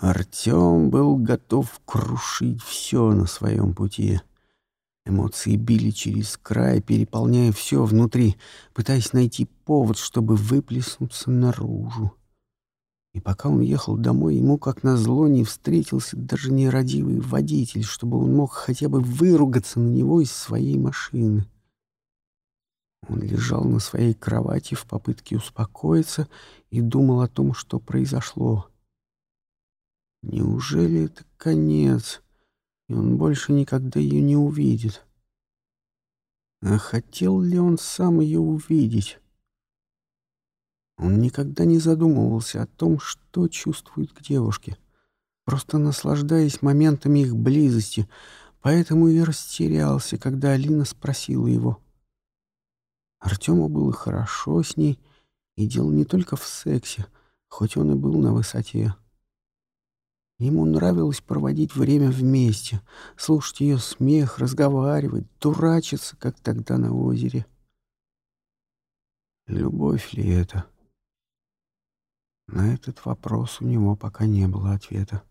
Артем был готов крушить все на своем пути. Эмоции били через край, переполняя все внутри, пытаясь найти повод, чтобы выплеснуться наружу. И пока он ехал домой, ему, как назло, не встретился даже нерадивый водитель, чтобы он мог хотя бы выругаться на него из своей машины. Он лежал на своей кровати в попытке успокоиться и думал о том, что произошло. Неужели это конец, и он больше никогда ее не увидит? А хотел ли он сам ее увидеть? Он никогда не задумывался о том, что чувствует к девушке, просто наслаждаясь моментами их близости, поэтому и растерялся, когда Алина спросила его. Артему было хорошо с ней, и дело не только в сексе, хоть он и был на высоте. Ему нравилось проводить время вместе, слушать ее смех, разговаривать, дурачиться, как тогда на озере. Любовь ли это? На этот вопрос у него пока не было ответа.